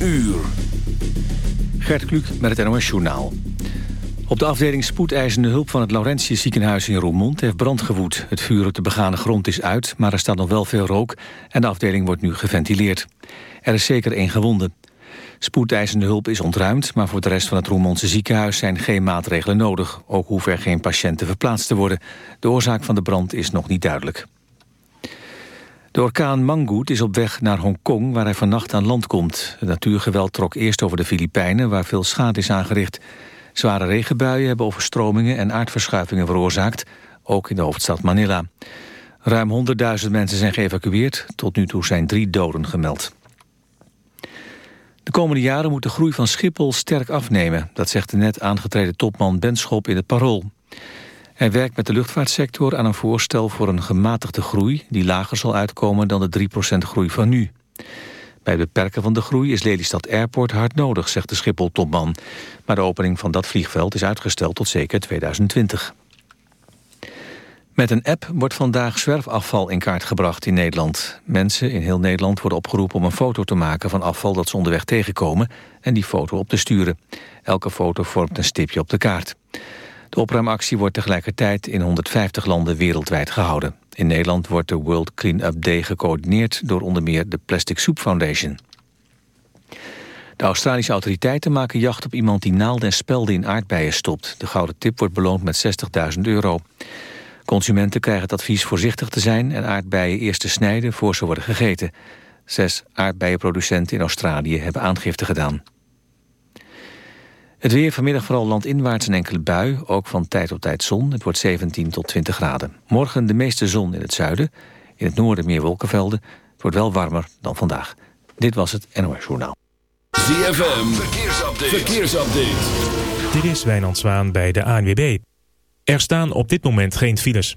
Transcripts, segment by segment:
uur. Gert Kluk met het NOS Journaal. Op de afdeling spoedeisende hulp van het Laurentius ziekenhuis in Roermond heeft brand gewoed. Het vuur op de begane grond is uit, maar er staat nog wel veel rook... en de afdeling wordt nu geventileerd. Er is zeker één gewonde. Spoedeisende hulp is ontruimd, maar voor de rest van het Roermondse ziekenhuis zijn geen maatregelen nodig. Ook hoeven er geen patiënten verplaatst te worden. De oorzaak van de brand is nog niet duidelijk. De orkaan Manggoed is op weg naar Hongkong, waar hij vannacht aan land komt. Het natuurgeweld trok eerst over de Filipijnen, waar veel schade is aangericht. Zware regenbuien hebben overstromingen en aardverschuivingen veroorzaakt, ook in de hoofdstad Manila. Ruim 100.000 mensen zijn geëvacueerd, tot nu toe zijn drie doden gemeld. De komende jaren moet de groei van Schiphol sterk afnemen. Dat zegt de net aangetreden topman Benschop in het Parool. Hij werkt met de luchtvaartsector aan een voorstel voor een gematigde groei... die lager zal uitkomen dan de 3% groei van nu. Bij het beperken van de groei is Lelystad Airport hard nodig, zegt de Schiphol-topman. Maar de opening van dat vliegveld is uitgesteld tot zeker 2020. Met een app wordt vandaag zwerfafval in kaart gebracht in Nederland. Mensen in heel Nederland worden opgeroepen om een foto te maken van afval dat ze onderweg tegenkomen en die foto op te sturen. Elke foto vormt een stipje op de kaart. De opruimactie wordt tegelijkertijd in 150 landen wereldwijd gehouden. In Nederland wordt de World Clean Up Day gecoördineerd door onder meer de Plastic Soup Foundation. De Australische autoriteiten maken jacht op iemand die naalden en spelden in aardbeien stopt. De gouden tip wordt beloond met 60.000 euro. Consumenten krijgen het advies voorzichtig te zijn en aardbeien eerst te snijden voor ze worden gegeten. Zes aardbeienproducenten in Australië hebben aangifte gedaan. Het weer vanmiddag vooral landinwaarts een enkele bui, ook van tijd tot tijd zon. Het wordt 17 tot 20 graden. Morgen de meeste zon in het zuiden, in het noorden meer wolkenvelden. Het wordt wel warmer dan vandaag. Dit was het NOS Journaal. ZFM, verkeersupdate. verkeersupdate. Dit is Wijnand Zwaan bij de ANWB. Er staan op dit moment geen files.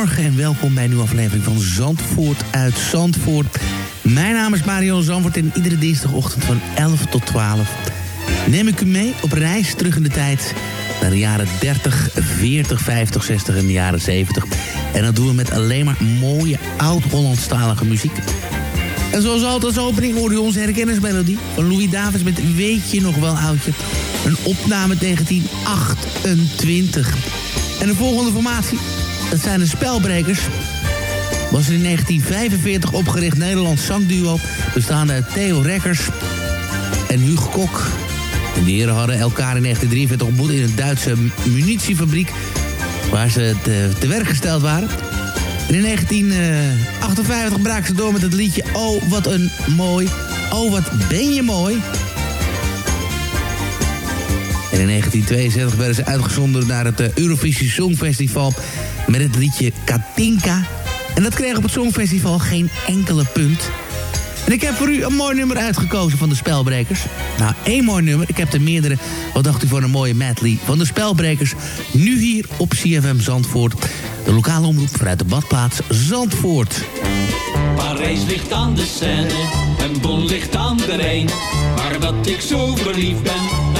Goedemorgen en welkom bij een nieuwe aflevering van Zandvoort uit Zandvoort. Mijn naam is Mario Zandvoort en iedere dinsdagochtend van 11 tot 12 neem ik u mee op reis terug in de tijd naar de jaren 30, 40, 50, 60 en de jaren 70. En dat doen we met alleen maar mooie oud-Hollandstalige muziek. En zoals altijd als opening hoorde u onze herkennismelodie van Louis Davids met Weet je nog wel oudje? Een opname 1928. En de volgende formatie, dat zijn de Spelbrekers. Was in 1945 opgericht Nederlands zangduo... bestaande uit Theo Rekkers en Hugo Kok. Die heren hadden elkaar in 1943 ontmoet in een Duitse munitiefabriek... waar ze te, te werk gesteld waren. En in 1958 braken ze door met het liedje Oh, wat een mooi. Oh, wat ben je mooi. En in 1962 werden ze uitgezonden naar het eh, Eurovisie Songfestival... met het liedje Katinka. En dat kreeg op het Songfestival geen enkele punt. En ik heb voor u een mooi nummer uitgekozen van de Spelbrekers. Nou, één mooi nummer. Ik heb er meerdere. Wat dacht u van een mooie medley van de Spelbrekers? Nu hier op CFM Zandvoort. De lokale omroep vanuit de badplaats Zandvoort. Parijs ligt aan de Seine en Bonn ligt aan de Rijn. Maar dat ik zo verliefd ben,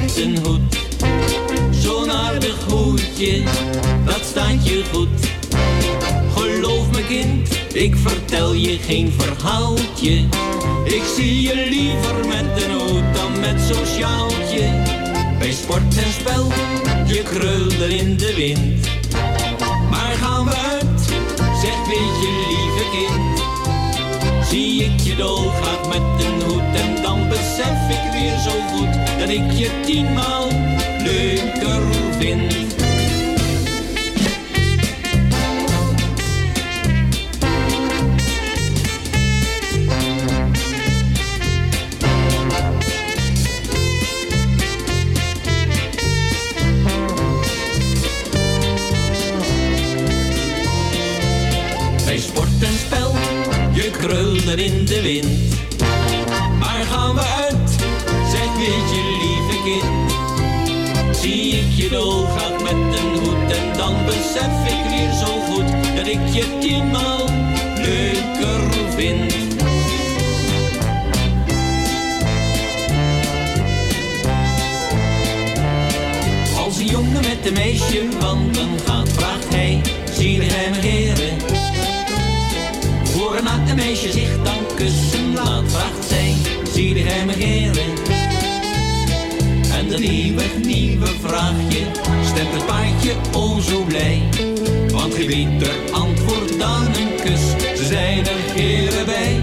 met een hoed. Zo'n aardig hoedje, dat staat je goed. Geloof me kind, ik vertel je geen verhaaltje. Ik zie je liever met een hoed dan met zo'n sjaaltje. Bij sport en spel, je krulde in de wind. Maar gaan we uit, zeg weet je lieve kind. Zie ik je dolgraag met een hoed en dan besef ik weer zo goed dat ik je tienmaal leuker vind. O zo blij. Want geen beter antwoord dan een kus, ze zijn er heren bij.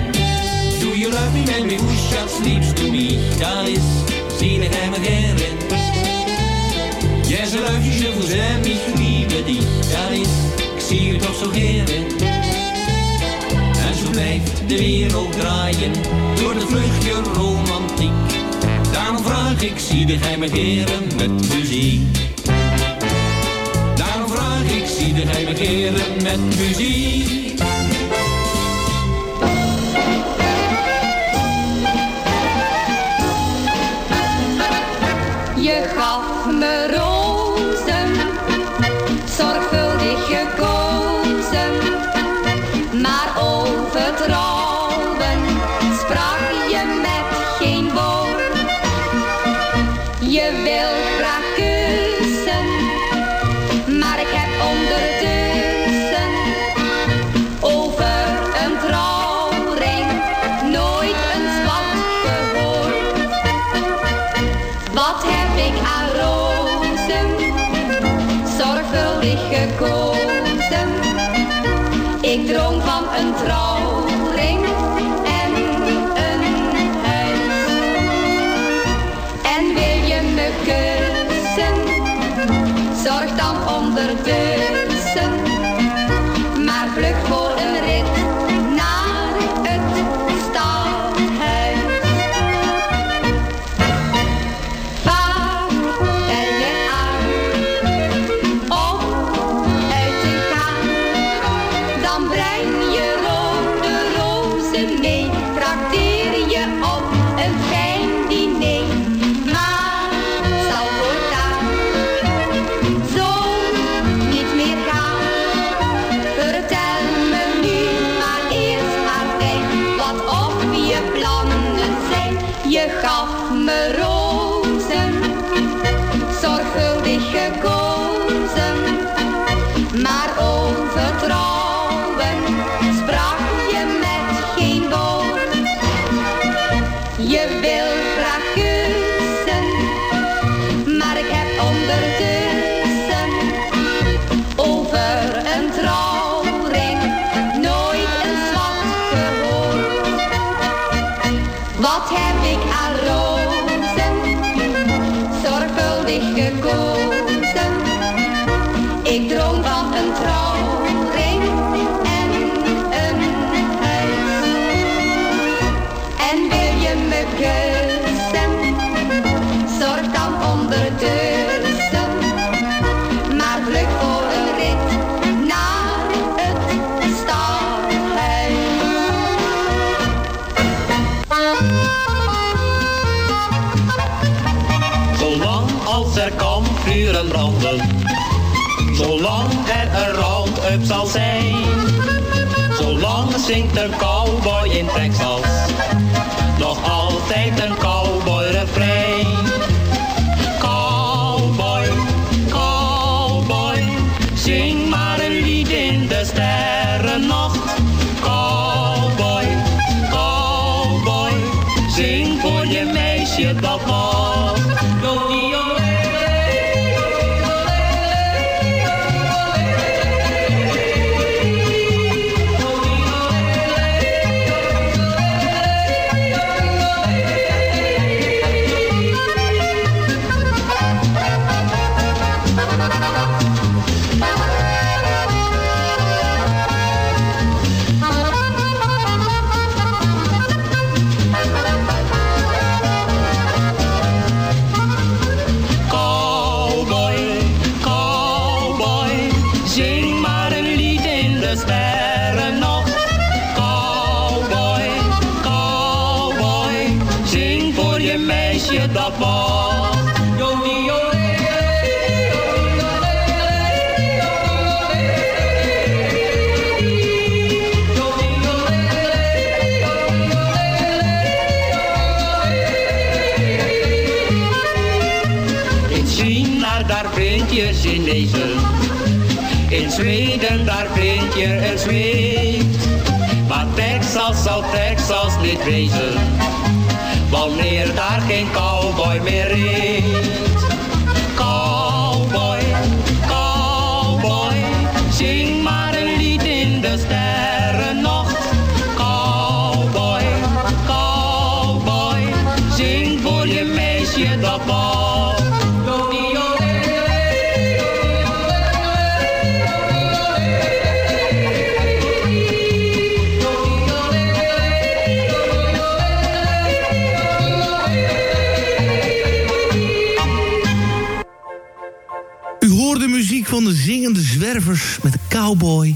Do you love me, me who shall sleeps to? Dat is, zie me heren? Yes, I love you, je vous aime, dich. Dat is, ik zie je toch zo heren. Blijft de wereld draaien door de vluchtje romantiek. Daarom vraag ik, zie de geheime heren met muziek. Geheime heren met muziek. Wat heb ik aan rozen, zal zijn. Zolang zingt een cowboy in Texas, nog altijd een cowboy je Zweed. Maar Texas zal Texas niet wezen. Wanneer daar geen cowboy Cowboy.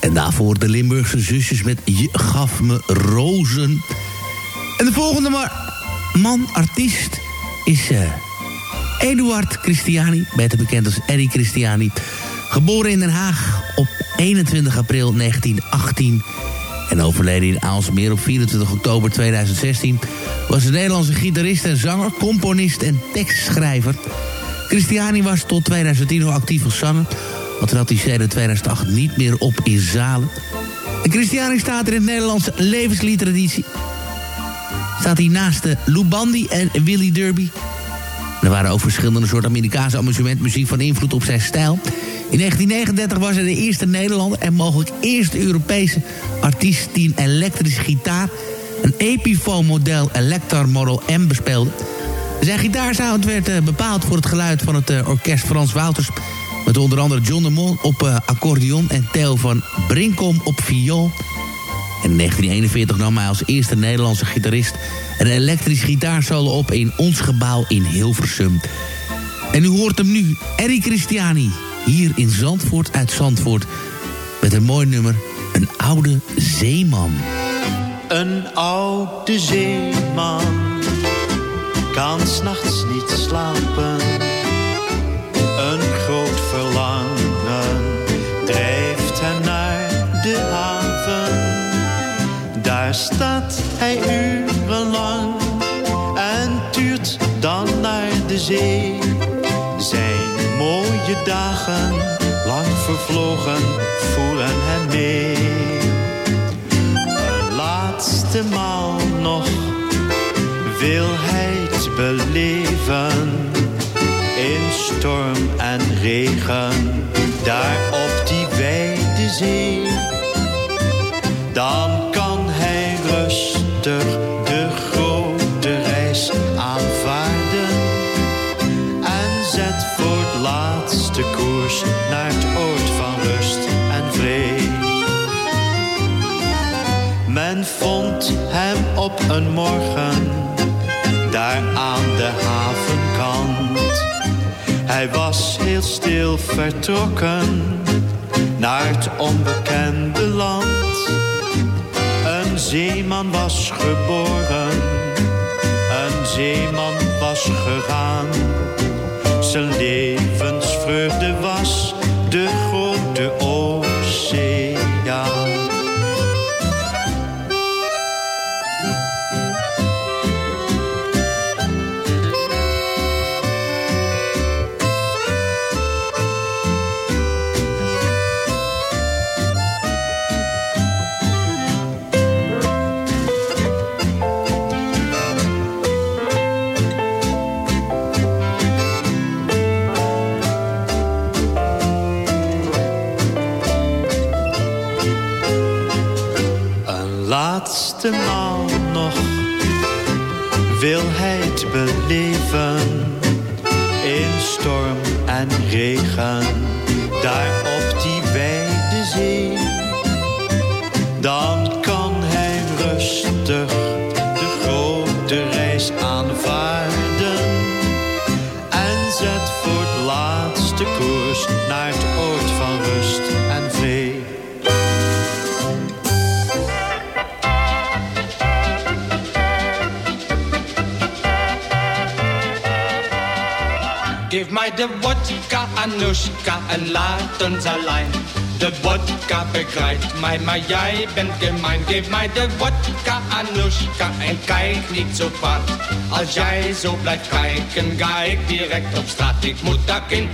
En daarvoor de Limburgse zusjes met Je gaf me rozen. En de volgende maar man, artiest, is eh, Eduard Christiani. Beter bekend als Eddie Christiani. Geboren in Den Haag op 21 april 1918. En overleden in Aalsmeer op 24 oktober 2016... was een Nederlandse gitarist en zanger, componist en tekstschrijver... Christiani was tot 2010 nog actief als zanger. Want trad hij sinds 2008 niet meer op in zalen. En Christiani staat er in de Nederlandse levensliedtraditie. Staat hij naast de Lou Bandy en Willy Derby. Er waren ook verschillende soorten Amerikaanse amusementmuziek van invloed op zijn stijl. In 1939 was hij de eerste Nederlander en mogelijk eerste Europese artiest die een elektrische gitaar, een Epiphone model Electar Model M bespeelde. Zijn gitaarsound werd eh, bepaald voor het geluid van het eh, orkest Frans Wouters... met onder andere John de Mol op eh, accordeon en Theo van Brinkom op viool. En in 1941 nam hij als eerste Nederlandse gitarist... een elektrisch gitaarsolo op in ons gebouw in Hilversum. En u hoort hem nu, Eric Christiani, hier in Zandvoort uit Zandvoort... met een mooi nummer, Een Oude Zeeman. Een oude zeeman kan s'nachts niet slapen. Een groot verlangen drijft hem naar de haven. Daar staat hij urenlang en tuurt dan naar de zee. Zijn mooie dagen, lang vervlogen, voeren hem mee. Een laatste maal nog wil hij het beleven. Storm en regen, daar op die wijde zee. Dan kan hij rustig de grote reis aanvaarden. En zet voor het laatste koers naar het oord van rust en vrede. Men vond hem op een morgen Hij was heel stil vertrokken naar het onbekende land. Een zeeman was geboren, een zeeman was gegaan. Zijn levensvreugde vodka, Anushka, en laat ons alleen. De vodka begrijpt mij, maar jij bent gemein. Geef mij de vodka, Anushka, en kijk niet zo kwaad. Als jij zo blijft kijken, ga ik direct op straat. Ik moet dak in,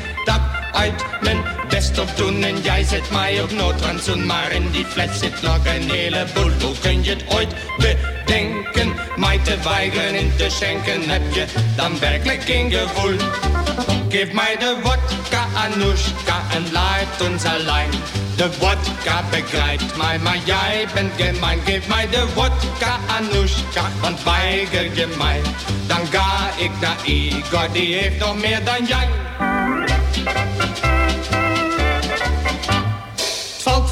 uit, mijn best op doen. En jij zet mij op noodrandzoen, maar in die fles zit nog een heleboel. Hoe kun je het ooit bedenken, mij te weigeren in te schenken? Heb je dan werkelijk geen gevoel? Geef mij de vodka, Anushka, en laat ons alleen. De vodka begrijpt mij, maar jij bent gemein. Geef mij de vodka, Anushka, want weiger je mij. Dan ga ik naar Igor, die heeft nog meer dan jij.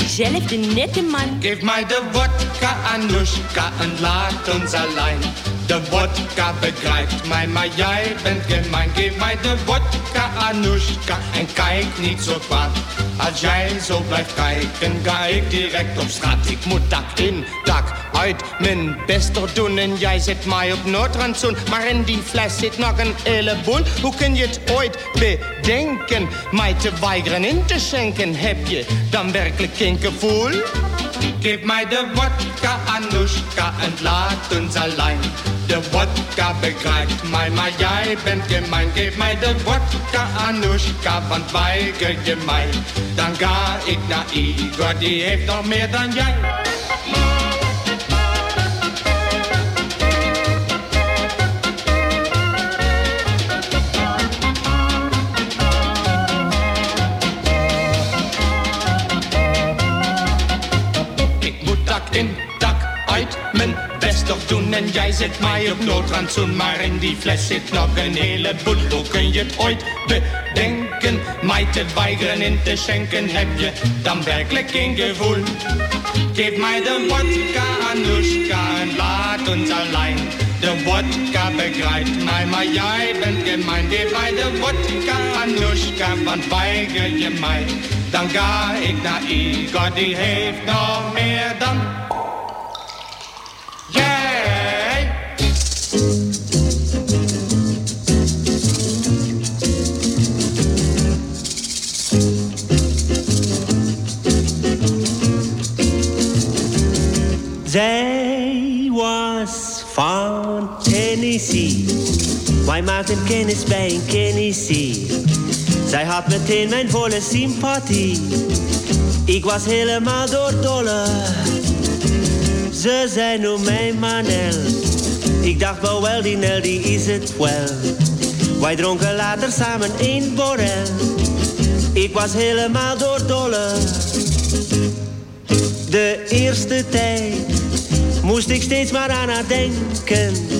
diezelfde nette man. Geef mij de vodka, Anushka, en laat ons alleen. De vodka begrijpt mij, maar jij bent gemein. Geef mij de vodka, Anushka, en kijk niet zo kwaad. Als jij zo blijft kijken, ga ik direct op straat. Ik moet dak in, dak uit, mijn best doen. En jij zet mij op noodrandzoen. Maar in die fles zit nog een heleboel. Hoe kun je het ooit bedenken? Mij te weigeren in te schenken. Heb je dan werkelijk geen gevoel? Geef mij de vodka, Anushka, en laat ons alleen. De vodka begrijpt mij, maar jij bent gemein. Geef mij de vodka, Anushka, want weiger je mij. Dan ga ik naar Igor, die heeft nog meer dan jij. Doen. En jij zet mij op noodrandzoen, maar in die fles zit nog een heleboel. Hoe kun je het ooit bedenken, mij te weigeren in te schenken? Heb je dan werkelijk geen gevoel? Geef mij de vodka, Anushka, en laat ons alleen. De vodka begrijpt mij, maar jij bent gemein. Geef mij de vodka, Anushka, want weiger je mij. Dan ga ik naar Igor, die heeft nog meer dan Wij maakten kennis bij een Tennessee. Zij had meteen mijn volle sympathie. Ik was helemaal doordolle. Ze zei noem mij Manel. Ik dacht wel wel, die Nel die is het wel. Wij dronken later samen één borrel. Ik was helemaal doordolle. De eerste tijd moest ik steeds maar aan haar denken.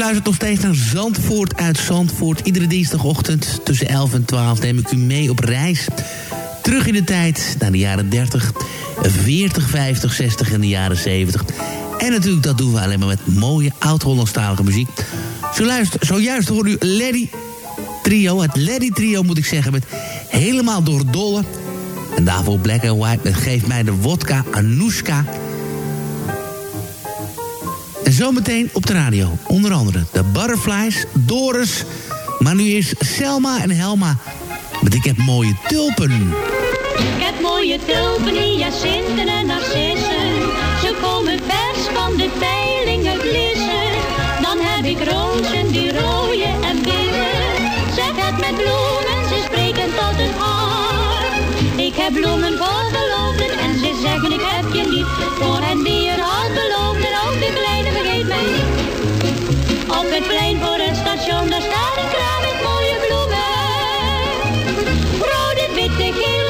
Luistert nog steeds naar Zandvoort uit Zandvoort. Iedere dinsdagochtend tussen 11 en 12 neem ik u mee op reis. Terug in de tijd naar de jaren 30, 40, 50, 60 en de jaren 70. En natuurlijk, dat doen we alleen maar met mooie oud-Hollandstalige muziek. Zo luister, zojuist hoorde u Lady Trio, het Lady Trio moet ik zeggen, met Helemaal door Dolle. En daarvoor Black and White met Geef mij de wodka Anoushka. En zometeen op de radio, onder andere de Butterflies, Doris... maar nu is Selma en Helma met Ik heb mooie tulpen. Ik heb mooie tulpen, hyacinten en narcissen. Ze komen vers van de peilingen blissen. Dan heb ik rozen die rooien en witte. Zeg het met bloemen, ze spreken tot het hart. Ik heb bloemen voor Rode, witte,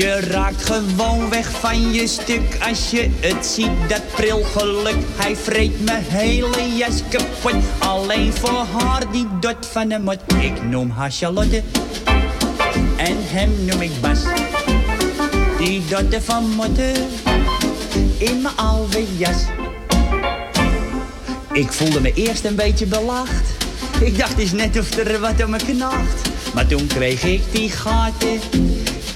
Je raakt gewoon weg van je stuk als je het ziet, dat pril geluk. Hij vreet mijn hele jas kapot, alleen voor haar die dot van de mot. Ik noem haar Charlotte en hem noem ik Bas. Die dotte van motten in mijn oude jas. Ik voelde me eerst een beetje belacht. Ik dacht eens net of er wat om me knaagt. Maar toen kreeg ik die gaten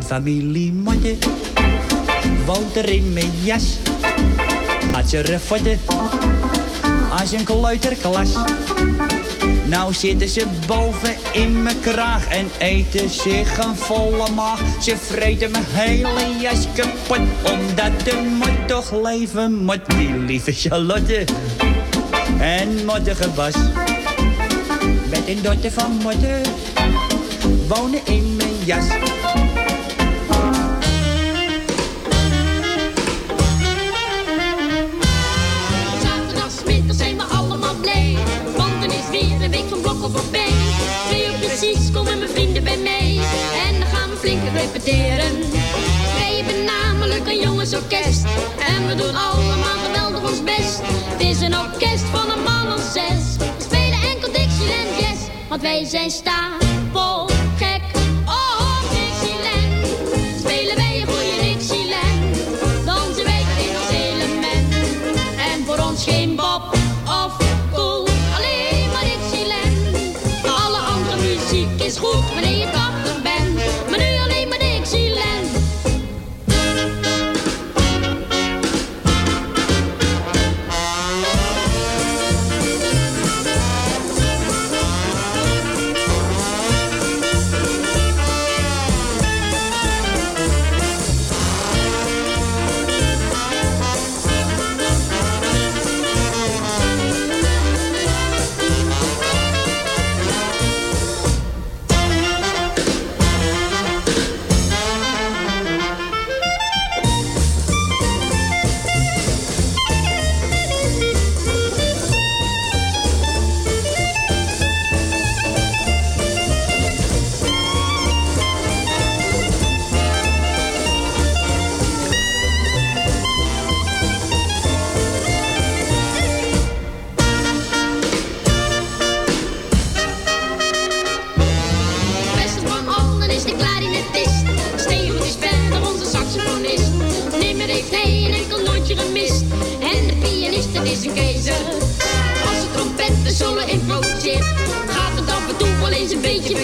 Familie woont er in mijn jas. Had ze refotten als een kleuterklas. Nou zitten ze boven in mijn kraag en eten zich een volle maag. Ze vreten mijn hele jas kapot, omdat de mot toch leven moet. Die lieve Charlotte en mottige Bas. Met een dotter van motten wonen in mijn jas. Repeteren. Wij hebben namelijk een jongensorkest. En we doen allemaal geweldig ons best. Het is een orkest van een man of zes. We spelen enkel Dixieland Jazz. Want wij zijn stapel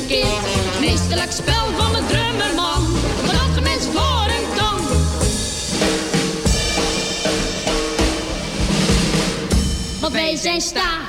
verkeerd. Meesterlijk spel van een drummerman, maar dat de mens horen kan. Want wij zijn stapel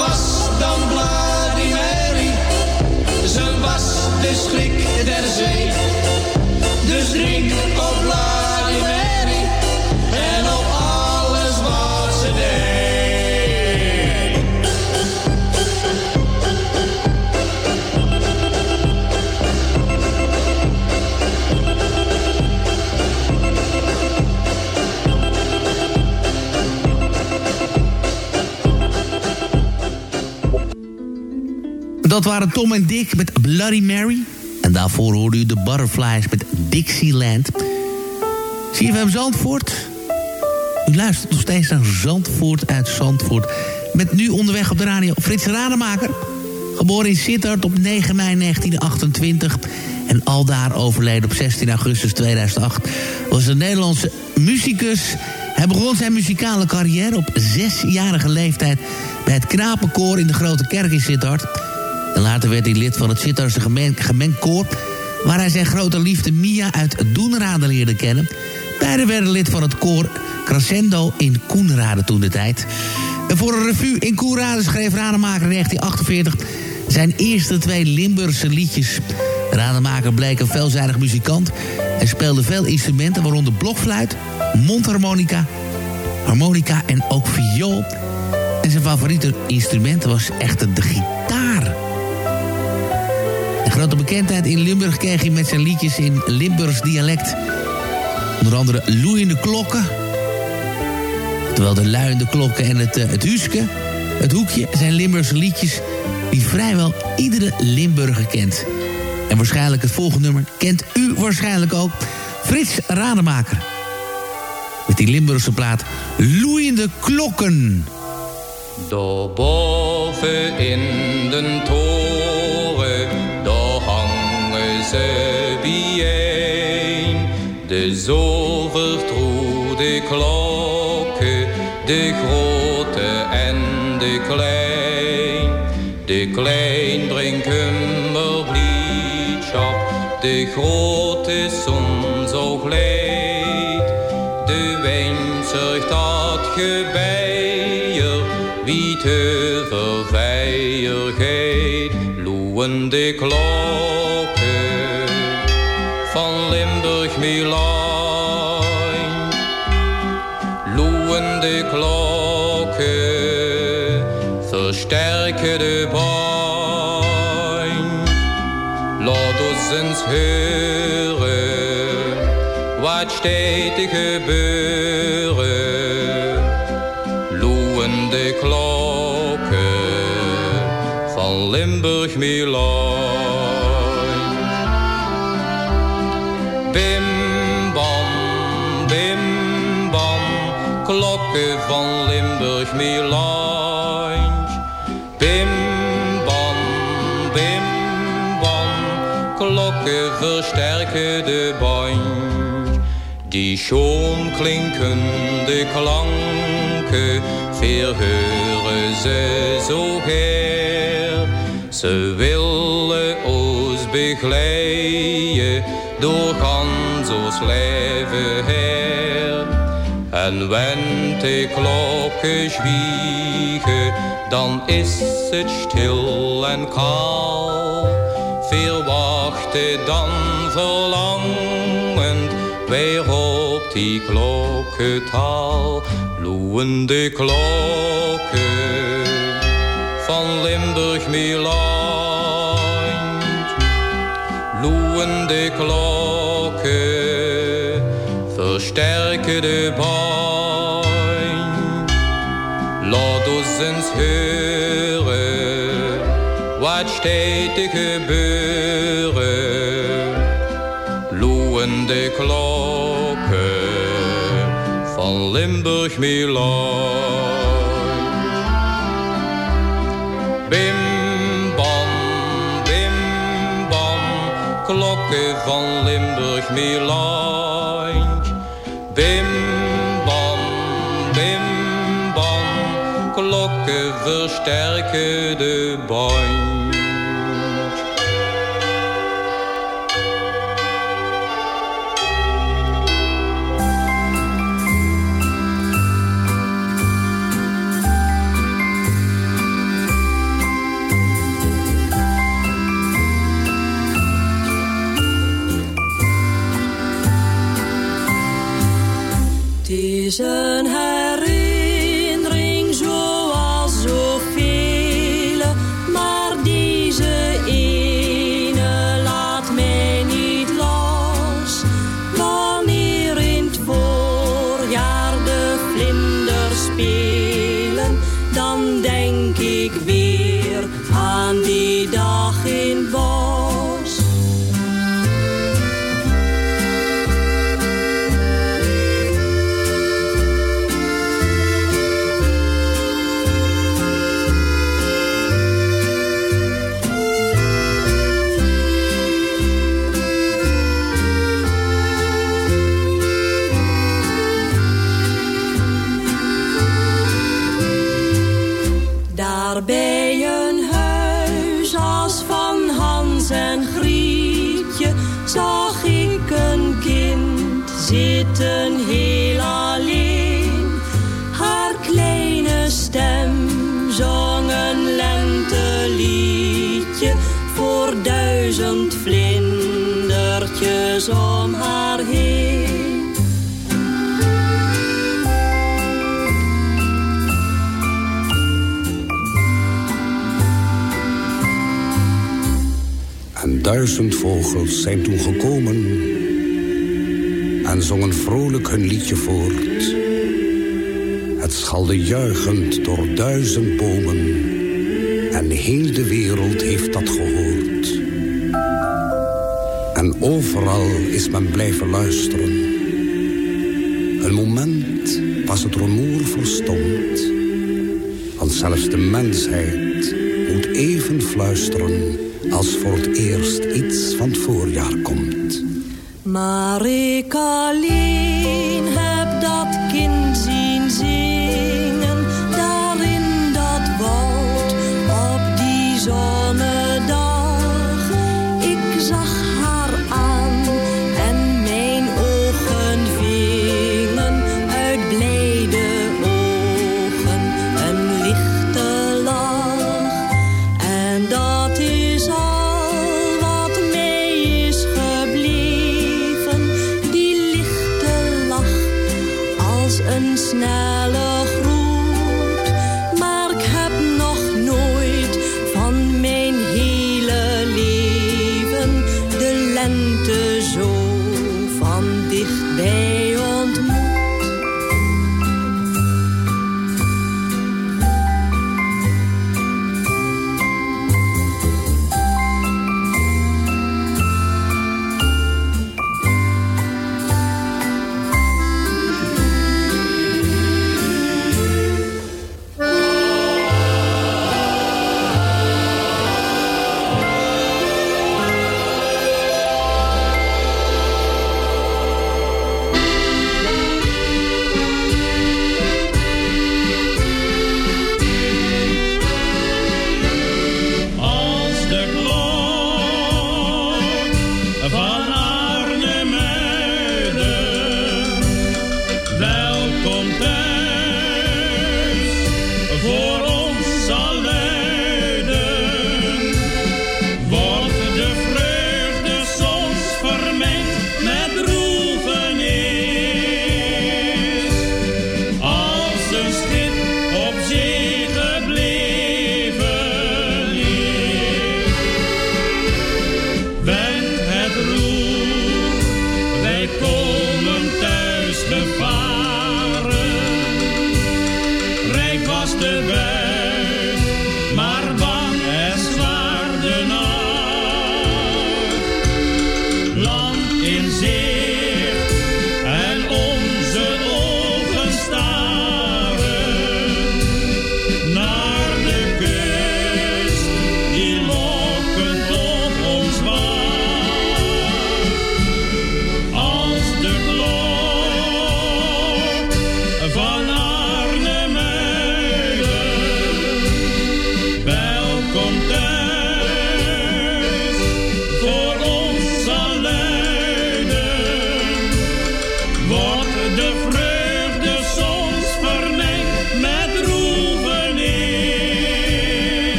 was dan Mary, ze was de schrik der zee. Dus drink Dat waren Tom en Dick met Bloody Mary. En daarvoor hoorde u de Butterflies met Dixieland. CFM Zandvoort. U luistert nog steeds naar Zandvoort uit Zandvoort. Met nu onderweg op de radio Frits Rademaker. Geboren in Sittard op 9 mei 1928. En aldaar overleden op 16 augustus 2008. Was een Nederlandse muzikus. Hij begon zijn muzikale carrière op zesjarige leeftijd... bij het Knapenkoor in de Grote Kerk in Sittard. En later werd hij lid van het Sittardse gemeen, gemengd koor... waar hij zijn grote liefde Mia uit Doenrade leerde kennen. Beiden werden lid van het koor Crescendo in Koenrade toen de tijd. En voor een revue in Koenrade schreef Rademaker in 1948... zijn eerste twee Limburgse liedjes. Rademaker bleek een veelzijdig muzikant... en speelde veel instrumenten, waaronder blokfluit, mondharmonica... harmonica en ook viool... En zijn favoriete instrument was echter de gitaar. De bekendheid in Limburg kreeg hij met zijn liedjes in Limburgs dialect. Onder andere loeiende klokken. Terwijl de luiende klokken en het, uh, het huske, het hoekje, zijn Limburgse liedjes die vrijwel iedere Limburger kent. En waarschijnlijk het volgende nummer kent u waarschijnlijk ook. Frits Rademaker. Met die Limburgse plaat Loeiende Klokken. Daarboven in den toren, ze bijeen. De zovertrouwde klokken, de grote en de klein. De klein brengt kummerbliedschap, de grote soms ook leed. De wijn zorgt dat gebeier, wie te verveiligheid. Loeiende klokken Loeiende klokken versterken de pijn. Laat ons eens horen wat steeds te gebeuren. Loeiende klokken van Limburg Milaan. Van Limburg Milaan. Bim bam, bim bam, klokken versterken de band. Die schoon klinkende klanken, verheuren ze zo her. Ze willen ons begeleiden door ons leven her. En wenn de klokken zwiegen, dan is het stil en kaal. Veel wachten dan verlangend weer op die klokkentaal. Loeiende klokken van Limburg Milaan. Loeiende klokken versterken de. Laat ons eens horen wat steeds te gebeuren. Loeiende klokken van Limburg Milaan. Bim bam, bim bam, klokken van Limburg Milaan. Versterken de band. Het dwaalde juichend door duizend bomen. En heel de wereld heeft dat gehoord. En overal is men blijven luisteren. Een moment was het rumoer verstomd. Want zelfs de mensheid moet even fluisteren... als voor het eerst iets van het voorjaar komt. Marika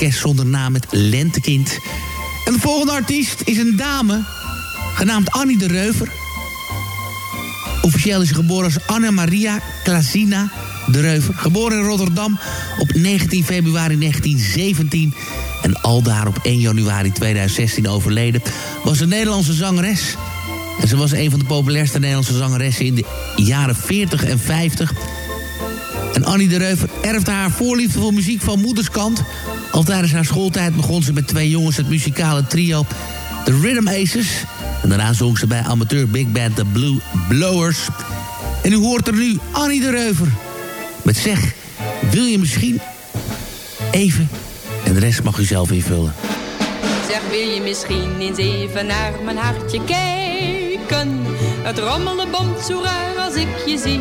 orkest zonder naam met Lentekind. En de volgende artiest is een dame, genaamd Annie de Reuver. Officieel is ze geboren als Anna Maria Klasina de Reuver. Geboren in Rotterdam op 19 februari 1917 en aldaar op 1 januari 2016 overleden... was een Nederlandse zangeres. En ze was een van de populairste Nederlandse zangeressen in de jaren 40 en 50... En Annie de Reuver erfde haar voorliefde voor muziek van moederskant. Al tijdens haar schooltijd begon ze met twee jongens het muzikale trio The Rhythm Aces. En daarna zong ze bij amateur big band The Blue Blowers. En u hoort er nu Annie de Reuver. Met zeg, wil je misschien even... En de rest mag u zelf invullen. Zeg, wil je misschien eens even naar mijn hartje kijken? Het rommelde bomt zo raar als ik je zie.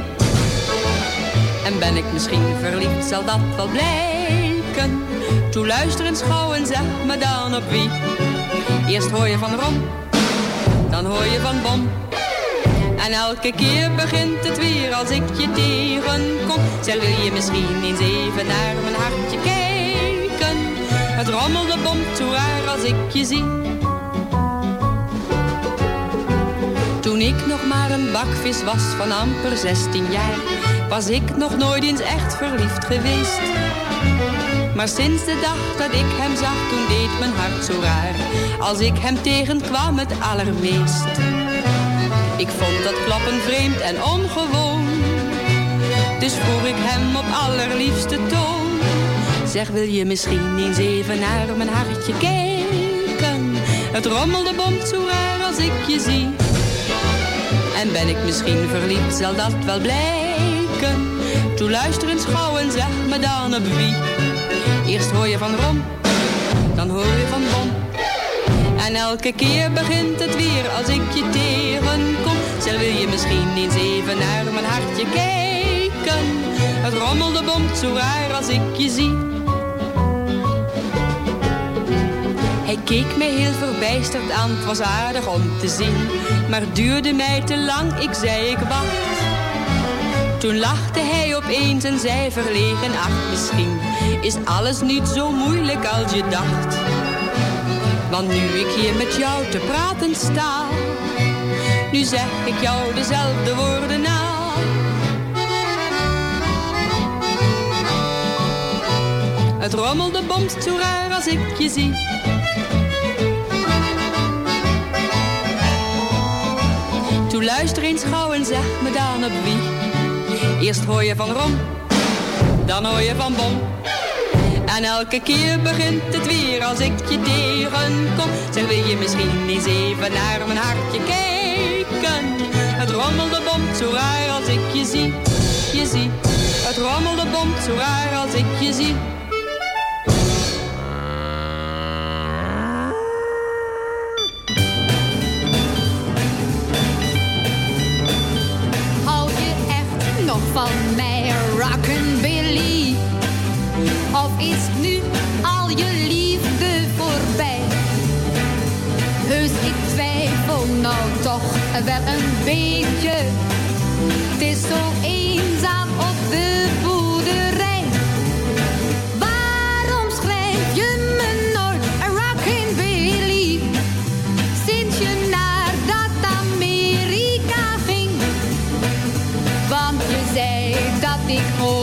En ben ik misschien verliefd, zal dat wel blijken. Toe luister en schouw en zeg me dan op wie. Eerst hoor je van Rom, dan hoor je van Bom. En elke keer begint het weer als ik je tegenkom. Zeg, wil je misschien eens even naar mijn hartje kijken? Het rommelde bomt zo raar als ik je zie. Toen ik nog maar een bakvis was van amper 16 jaar, was ik nog nooit eens echt verliefd geweest. Maar sinds de dag dat ik hem zag, toen deed mijn hart zo raar, als ik hem tegenkwam het allermeest. Ik vond dat klappen vreemd en ongewoon, dus vroeg ik hem op allerliefste toon. Zeg, wil je misschien eens even naar mijn hartje kijken? Het rommelde bomt zo raar als ik je zie. En ben ik misschien verliefd, zal dat wel blijken. Toe luister eens gauw en zeg me dan op wie. Eerst hoor je van Rom, dan hoor je van Bom. En elke keer begint het weer als ik je tegenkom. Zeg, wil je misschien eens even naar mijn hartje kijken? Het rommelde bomt zo raar als ik je zie. Hij keek mij heel verbijsterd aan, het was aardig om te zien. Maar duurde mij te lang, ik zei ik wacht. Toen lachte hij opeens en zei verlegen, ach misschien is alles niet zo moeilijk als je dacht. Want nu ik hier met jou te praten sta, nu zeg ik jou dezelfde woorden na. Het rommelde bomt zo raar als ik je zie. Toe luister eens gauw en zeg me dan op wie. Eerst hoor je van Rom, dan hoor je van Bom. En elke keer begint het weer als ik je tegenkom. Zeg, wil je misschien eens even naar mijn hartje kijken? Het rommelde bomt zo raar als ik je zie, je zie. Het rommelde bomt zo raar als ik je zie. Wel een beetje. Het is zo eenzaam op de boerderij. Waarom schrijf je me nooit een Billy? Sinds je naar dat Amerika ging. Want je zei dat ik over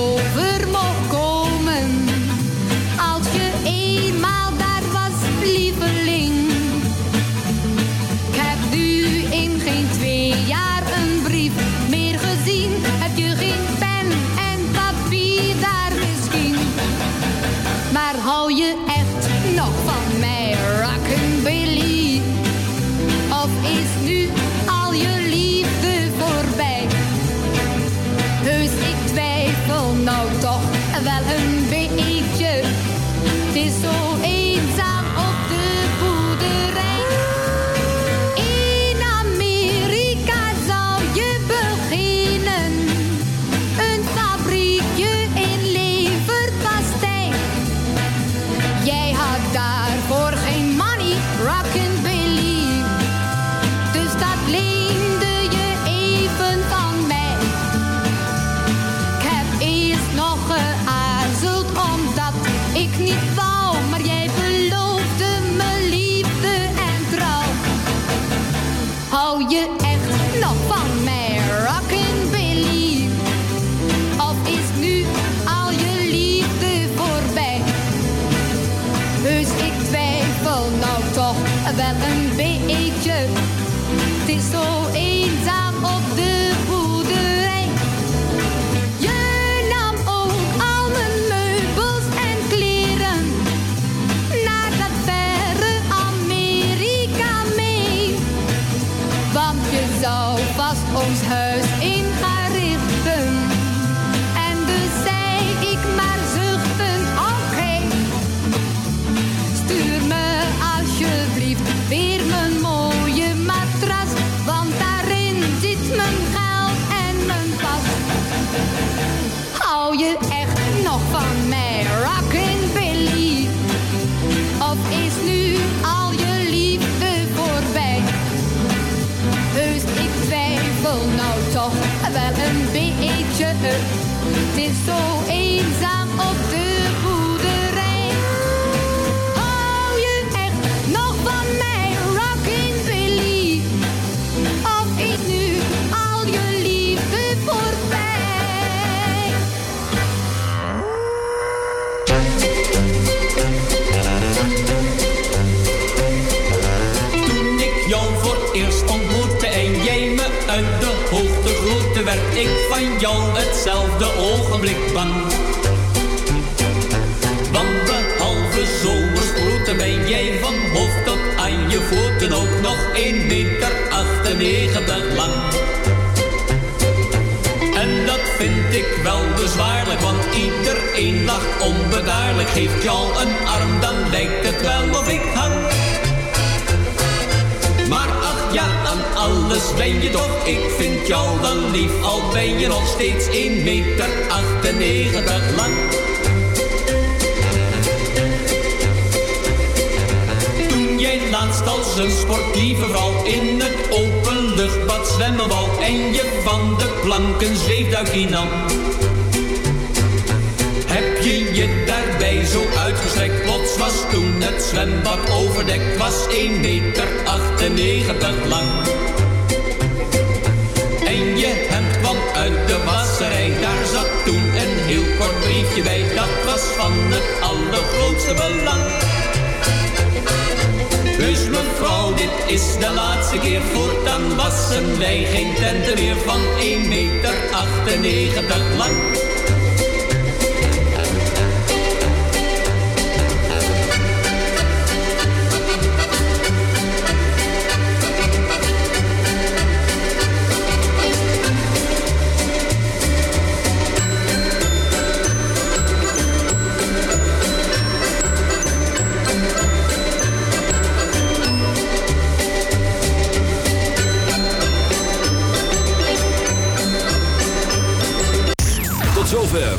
werd ik van jou hetzelfde ogenblik bang. Want behalve zomersproeten ben jij van hoofd tot aan je voeten ook nog 1 meter 98 lang. En dat vind ik wel bezwaarlijk, want iedereen lacht onbedaarlijk. Geeft jou een arm, dan lijkt het wel alles ben je toch, ik vind jou wel lief. Al ben je nog steeds 1 meter 98 lang. Toen jij laatst als een sportieve vrouw in het openluchtbad zwemmen wou en je van de planken zweefduikje nam. Heb je je daarbij zo uitgestrekt, plots was toen het zwembad overdekt, was 1 meter 98 lang. De wasserij, daar zat toen een heel kort briefje bij, dat was van het allergrootste belang. Dus mevrouw, dit is de laatste keer, voortaan wassen wij geen tenten meer van 1 meter 98 lang.